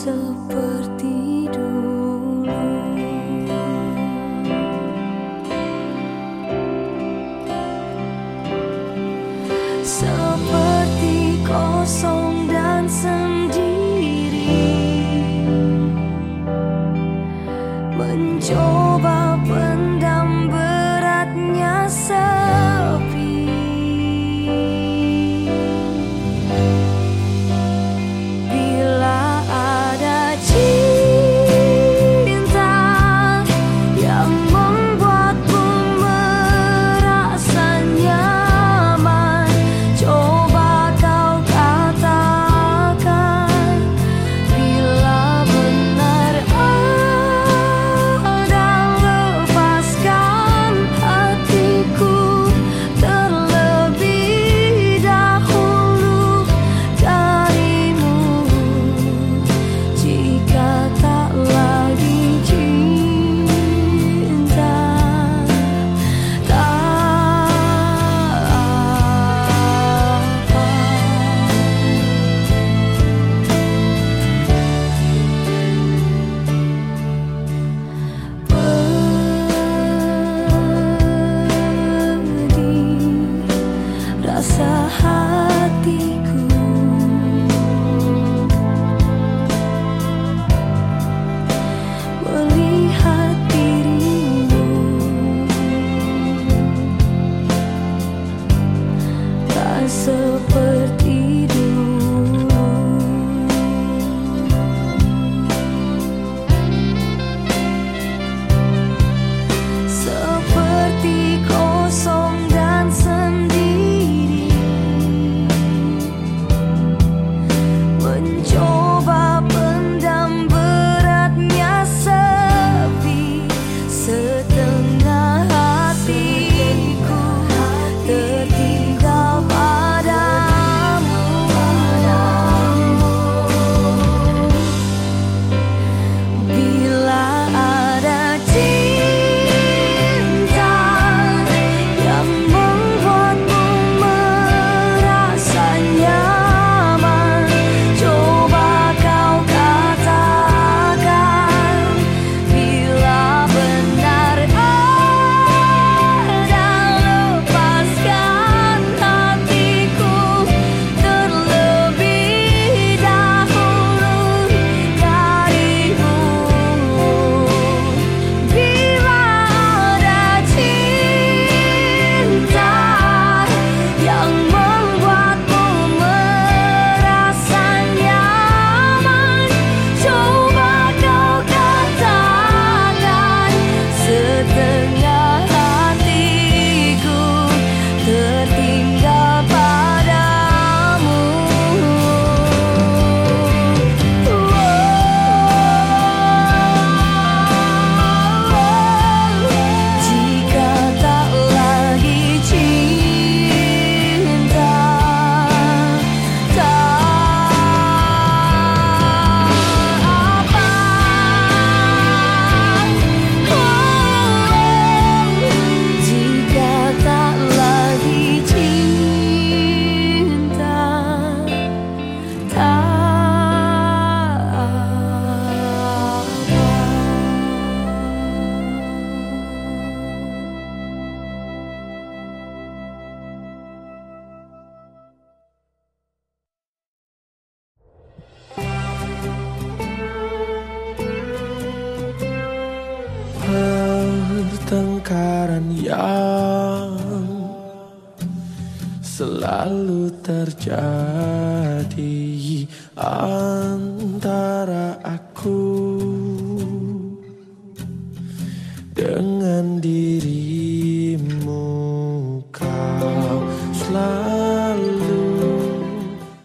seperti pertengkaran yang selalu terjadi antara aku dengan dirimu